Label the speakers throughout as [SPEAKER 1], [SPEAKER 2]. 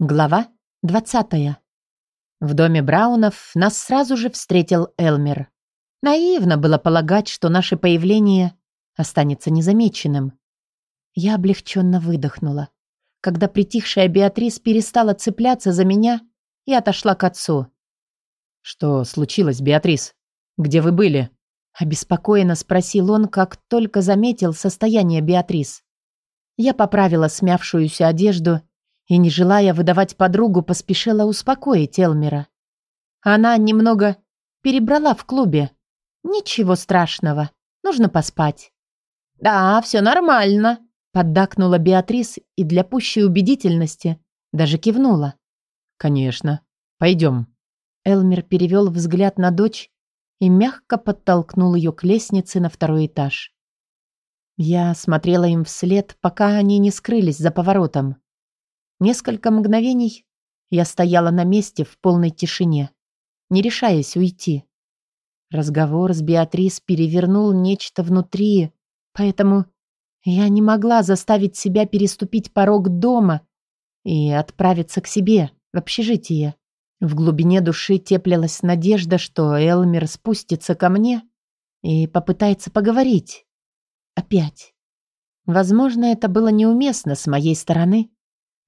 [SPEAKER 1] Глава 20. В доме Браунов нас сразу же встретил Элмер. Наивно было полагать, что наше появление останется незамеченным. Я облегченно выдохнула, когда притихшая Беатрис перестала цепляться за меня и отошла к отцу.
[SPEAKER 2] «Что случилось, Беатрис? Где вы были?»
[SPEAKER 1] Обеспокоенно спросил он, как только заметил состояние Беатрис. Я поправила смявшуюся одежду и, не желая выдавать подругу, поспешила успокоить Элмера. Она немного перебрала в клубе. Ничего страшного, нужно поспать. «Да, все нормально», — поддакнула Беатрис и для пущей убедительности даже кивнула.
[SPEAKER 2] «Конечно. Пойдем».
[SPEAKER 1] Элмер перевел взгляд на дочь и мягко подтолкнул ее к лестнице на второй этаж. Я смотрела им вслед, пока они не скрылись за поворотом. Несколько мгновений я стояла на месте в полной тишине, не решаясь уйти. Разговор с Беатрис перевернул нечто внутри, поэтому я не могла заставить себя переступить порог дома и отправиться к себе, в общежитие. В глубине души теплилась надежда, что Элмер спустится ко мне и попытается поговорить. Опять. Возможно, это было неуместно с моей стороны,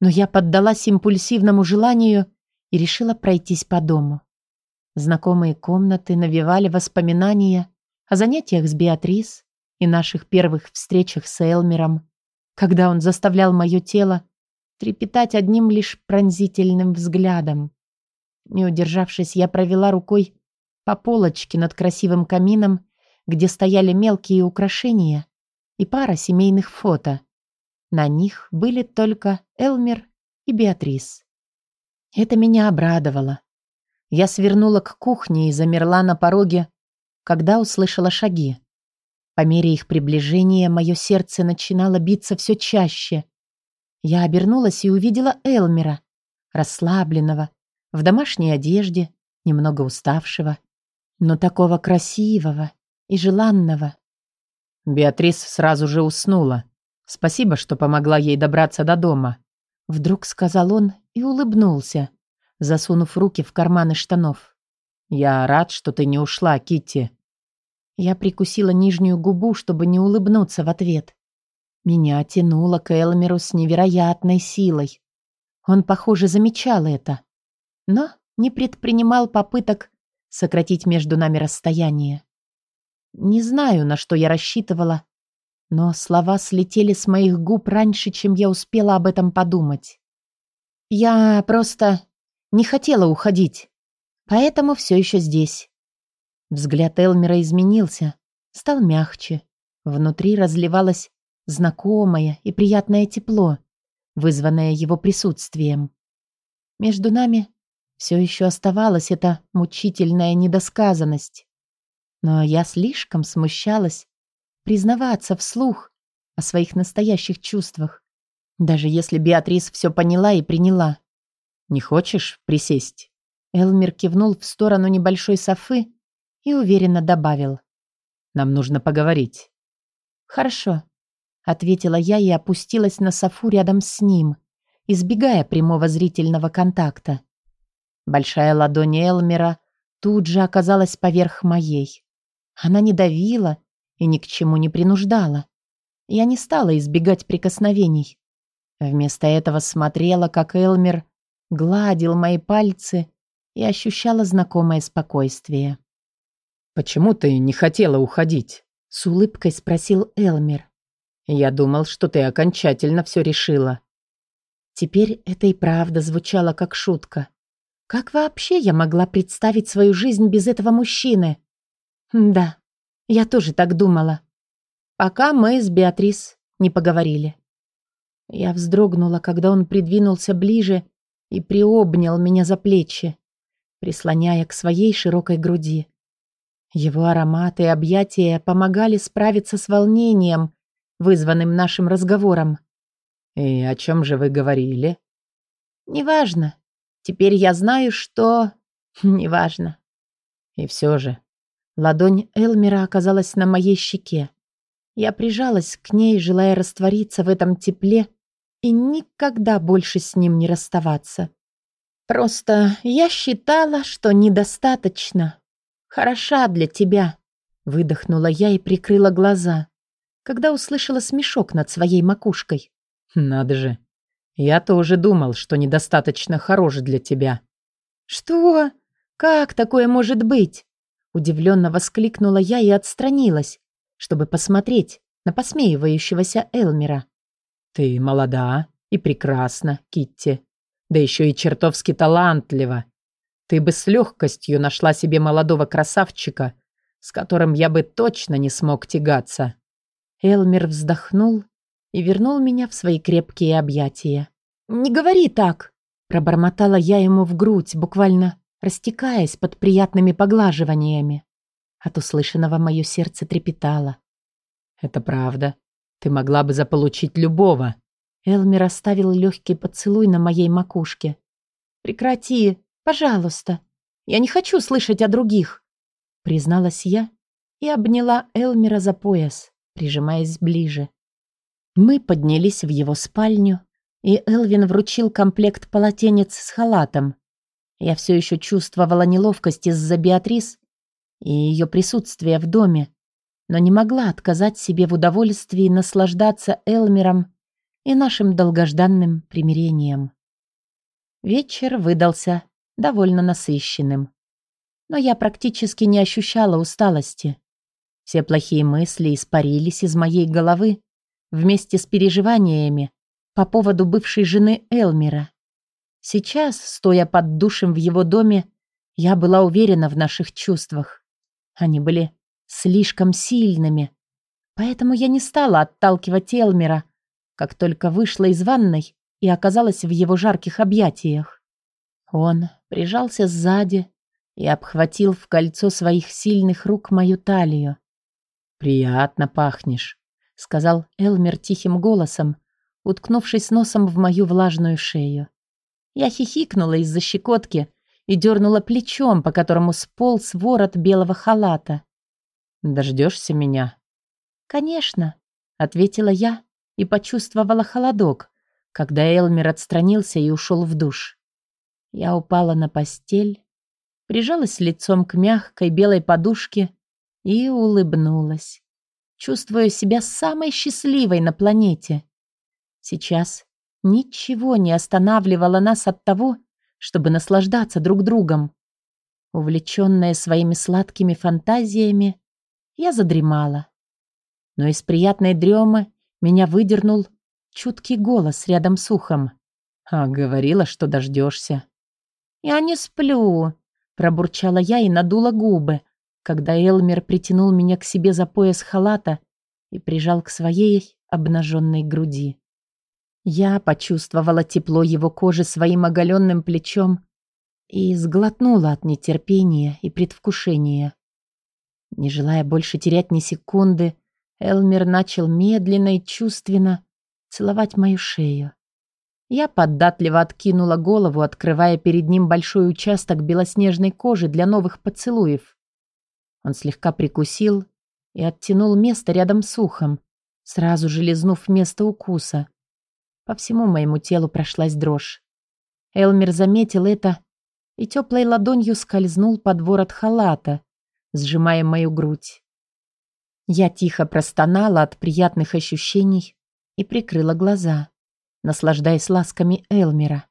[SPEAKER 1] но я поддалась импульсивному желанию и решила пройтись по дому. Знакомые комнаты навевали воспоминания о занятиях с Беатрис и наших первых встречах с Элмером, когда он заставлял мое тело трепетать одним лишь пронзительным взглядом. Не удержавшись, я провела рукой по полочке над красивым камином, где стояли мелкие украшения и пара семейных фото. На них были только Элмер и Беатрис. Это меня обрадовало. Я свернула к кухне и замерла на пороге, когда услышала шаги. По мере их приближения мое сердце начинало биться все чаще. Я обернулась и увидела Элмера, расслабленного, в домашней одежде, немного уставшего, но такого красивого и желанного.
[SPEAKER 2] Беатрис сразу же уснула. Спасибо, что помогла ей добраться до дома.
[SPEAKER 1] Вдруг сказал он и улыбнулся, засунув руки в карманы штанов.
[SPEAKER 2] Я рад, что ты не ушла, Китти.
[SPEAKER 1] Я прикусила нижнюю губу, чтобы не улыбнуться в ответ. Меня тянуло к Элмеру с невероятной силой. Он, похоже, замечал это, но не предпринимал попыток сократить между нами расстояние. Не знаю, на что я рассчитывала, но слова слетели с моих губ раньше, чем я успела об этом подумать. Я просто не хотела уходить, поэтому все еще здесь. Взгляд Элмера изменился, стал мягче. Внутри разливалось знакомое и приятное тепло, вызванное его присутствием. Между нами все еще оставалась эта мучительная недосказанность. Но я слишком смущалась, признаваться вслух о своих настоящих чувствах, даже если Беатрис все поняла и приняла.
[SPEAKER 2] «Не хочешь присесть?»
[SPEAKER 1] Элмер кивнул в сторону небольшой софы и уверенно добавил.
[SPEAKER 2] «Нам нужно поговорить».
[SPEAKER 1] «Хорошо», — ответила я и опустилась на софу рядом с ним, избегая прямого зрительного контакта. Большая ладонь Элмера тут же оказалась поверх моей. Она не давила и ни к чему не принуждала. Я не стала избегать прикосновений. Вместо этого смотрела, как Элмер гладил мои пальцы и ощущала знакомое спокойствие.
[SPEAKER 2] «Почему ты не хотела уходить?»
[SPEAKER 1] — с улыбкой спросил Элмер.
[SPEAKER 2] «Я думал, что ты окончательно все решила».
[SPEAKER 1] Теперь это и правда звучало как шутка. Как вообще я могла представить свою жизнь без этого мужчины? Да, я тоже так думала. Пока мы с Беатрис не поговорили. Я вздрогнула, когда он придвинулся ближе и приобнял меня за плечи, прислоняя к своей широкой груди. Его ароматы и объятия помогали справиться с волнением, вызванным нашим разговором.
[SPEAKER 2] «И о чем же вы говорили?»
[SPEAKER 1] «Неважно. Теперь я знаю, что... Неважно».
[SPEAKER 2] «И все же,
[SPEAKER 1] Ладонь Элмера оказалась на моей щеке. Я прижалась к ней, желая раствориться в этом тепле и никогда больше с ним не расставаться. Просто я считала, что недостаточно. Хороша для тебя, выдохнула я и прикрыла глаза, когда услышала смешок над своей макушкой.
[SPEAKER 2] Надо же. Я тоже думал, что недостаточно хорош для тебя.
[SPEAKER 1] Что? Как такое может быть? Удивленно воскликнула я и отстранилась, чтобы посмотреть на посмеивающегося Элмера.
[SPEAKER 2] «Ты молода и прекрасна, Китти. Да еще и чертовски талантлива. Ты бы с легкостью нашла себе молодого красавчика, с которым я бы точно не смог тягаться».
[SPEAKER 1] Элмер вздохнул и вернул меня в свои крепкие объятия. «Не говори так!» – пробормотала я ему в грудь, буквально растекаясь под приятными поглаживаниями. От услышанного мое сердце трепетало.
[SPEAKER 2] «Это правда. Ты могла бы заполучить любого».
[SPEAKER 1] Элмер оставил легкий поцелуй на моей макушке. «Прекрати, пожалуйста. Я не хочу слышать о других», — призналась я и обняла Элмера за пояс, прижимаясь ближе. Мы поднялись в его спальню, и Элвин вручил комплект полотенец с халатом. Я все еще чувствовала неловкость из-за Беатрис и ее присутствия в доме, но не могла отказать себе в удовольствии наслаждаться Элмером и нашим долгожданным примирением. Вечер выдался довольно насыщенным. Но я практически не ощущала усталости. Все плохие мысли испарились из моей головы вместе с переживаниями по поводу бывшей жены Элмера. Сейчас, стоя под душем в его доме, я была уверена в наших чувствах. Они были слишком сильными. Поэтому я не стала отталкивать Элмера, как только вышла из ванной и оказалась в его жарких объятиях. Он прижался сзади и обхватил в кольцо своих сильных рук мою талию.
[SPEAKER 2] «Приятно пахнешь», — сказал
[SPEAKER 1] Элмер тихим голосом, уткнувшись носом в мою влажную шею. Я хихикнула из-за щекотки и дернула плечом, по которому сполз ворот белого халата.
[SPEAKER 2] «Дождешься меня?»
[SPEAKER 1] «Конечно», — ответила я и почувствовала холодок, когда Элмер отстранился и ушел в душ. Я упала на постель, прижалась лицом к мягкой белой подушке и улыбнулась, чувствуя себя самой счастливой на планете. Сейчас Ничего не останавливало нас от того, чтобы наслаждаться друг другом. Увлеченная своими сладкими фантазиями, я задремала. Но из приятной дремы меня выдернул чуткий голос рядом с ухом.
[SPEAKER 2] «А говорила, что дождешься».
[SPEAKER 1] «Я не сплю», — пробурчала я и надула губы, когда Элмер притянул меня к себе за пояс халата и прижал к своей обнаженной груди. Я почувствовала тепло его кожи своим оголенным плечом и сглотнула от нетерпения и предвкушения. Не желая больше терять ни секунды, Элмер начал медленно и чувственно целовать мою шею. Я поддатливо откинула голову, открывая перед ним большой участок белоснежной кожи для новых поцелуев. Он слегка прикусил и оттянул место рядом с ухом, сразу же лизнув место укуса. По всему моему телу прошлась дрожь. Элмер заметил это и теплой ладонью скользнул под ворот халата, сжимая мою грудь. Я тихо простонала от приятных ощущений и прикрыла глаза, наслаждаясь ласками Элмера.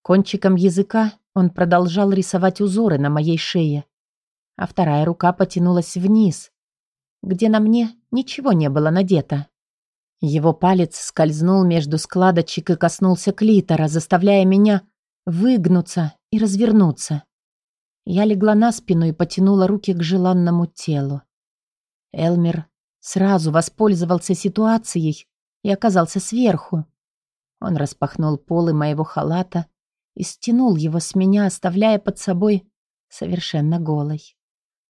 [SPEAKER 1] Кончиком языка он продолжал рисовать узоры на моей шее, а вторая рука потянулась вниз, где на мне ничего не было надето. Его палец скользнул между складочек и коснулся клитора, заставляя меня выгнуться и развернуться. Я легла на спину и потянула руки к желанному телу. Элмер сразу воспользовался ситуацией и оказался сверху. Он распахнул полы моего халата и стянул его с меня, оставляя под собой совершенно голой.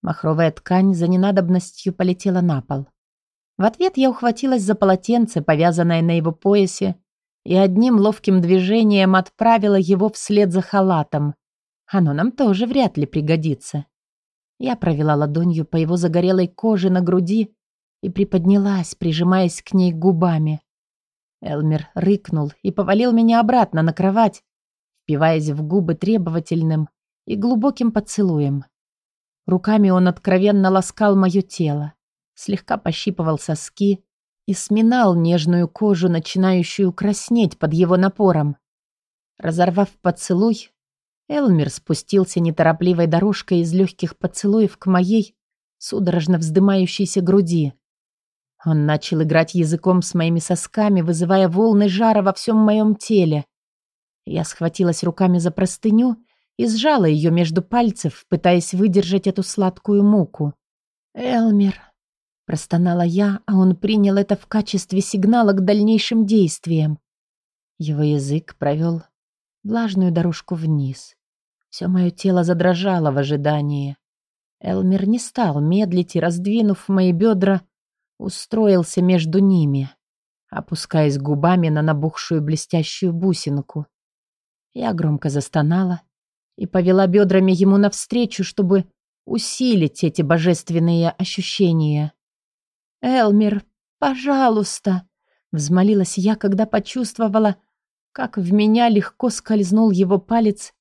[SPEAKER 1] Махровая ткань за ненадобностью полетела на пол. В ответ я ухватилась за полотенце, повязанное на его поясе, и одним ловким движением отправила его вслед за халатом. Оно нам тоже вряд ли пригодится. Я провела ладонью по его загорелой коже на груди и приподнялась, прижимаясь к ней губами. Элмер рыкнул и повалил меня обратно на кровать, впиваясь в губы требовательным и глубоким поцелуем. Руками он откровенно ласкал мое тело, слегка пощипывал соски и сминал нежную кожу, начинающую краснеть под его напором. Разорвав поцелуй, Элмер спустился неторопливой дорожкой из легких поцелуев к моей, судорожно вздымающейся груди. Он начал играть языком с моими сосками, вызывая волны жара во всем моем теле. Я схватилась руками за простыню и сжала ее между пальцев, пытаясь выдержать эту сладкую муку. «Элмер», — простонала я, а он принял это в качестве сигнала к дальнейшим действиям. Его язык провел влажную дорожку вниз. Все мое тело задрожало в ожидании. Элмер не стал медлить и, раздвинув мои бедра, устроился между ними, опускаясь губами на набухшую блестящую бусинку. Я громко застонала и повела бедрами ему навстречу, чтобы усилить эти божественные ощущения. «Элмер, пожалуйста!» — взмолилась я, когда почувствовала, как в меня легко скользнул его палец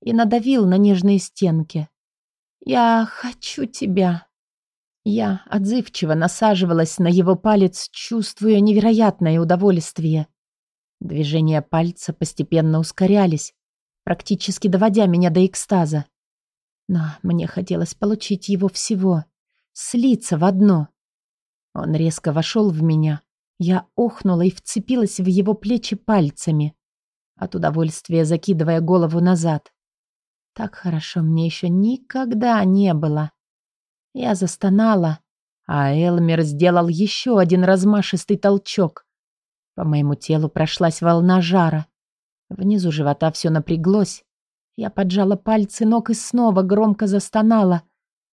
[SPEAKER 1] и надавил на нежные стенки. «Я хочу тебя». Я отзывчиво насаживалась на его палец, чувствуя невероятное удовольствие. Движения пальца постепенно ускорялись, практически доводя меня до экстаза. Но мне хотелось получить его всего, слиться в одно. Он резко вошел в меня. Я охнула и вцепилась в его плечи пальцами от удовольствия закидывая голову назад. Так хорошо мне еще никогда не было. Я застонала, а Элмер сделал еще один размашистый толчок. По моему телу прошлась волна жара. Внизу живота все напряглось. Я поджала пальцы ног и снова громко застонала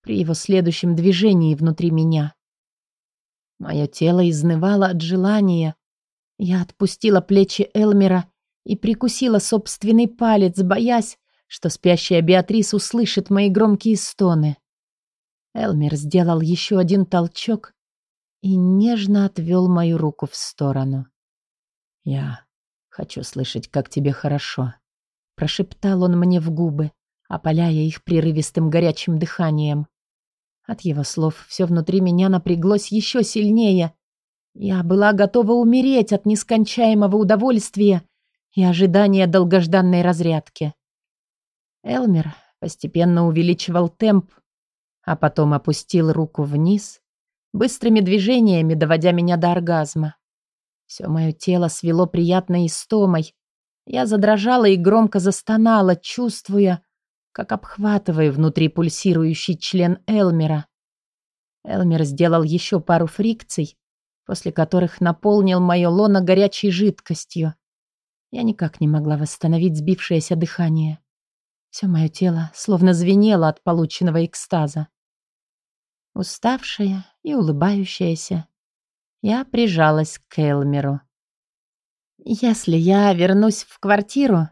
[SPEAKER 1] при его следующем движении внутри меня. Мое тело изнывало от желания. Я отпустила плечи Элмера и прикусила собственный палец, боясь, что спящая Беатрис услышит мои громкие стоны. Элмер сделал еще один толчок и нежно отвел мою руку в сторону. «Я хочу слышать, как тебе хорошо», — прошептал он мне в губы, опаляя их прерывистым горячим дыханием. От его слов все внутри меня напряглось еще сильнее. Я была готова умереть от нескончаемого удовольствия и ожидания долгожданной разрядки. Элмер постепенно увеличивал темп, а потом опустил руку вниз, быстрыми движениями доводя меня до оргазма. Все мое тело свело приятной истомой. Я задрожала и громко застонала, чувствуя, как обхватываю внутри пульсирующий член Элмера. Элмер сделал еще пару фрикций, после которых наполнил мое лоно горячей жидкостью. Я никак не могла восстановить сбившееся дыхание. Все мое тело словно звенело от полученного экстаза. Уставшая и улыбающаяся, я прижалась к Элмеру. «Если я вернусь в квартиру,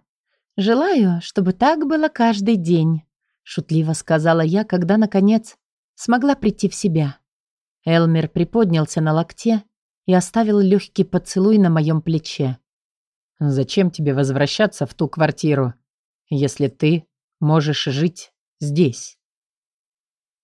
[SPEAKER 1] желаю, чтобы так было каждый день», шутливо сказала я, когда, наконец, смогла прийти в себя. Элмер приподнялся на локте и оставил легкий поцелуй на моем плече. Зачем тебе возвращаться в ту квартиру, если ты можешь жить здесь?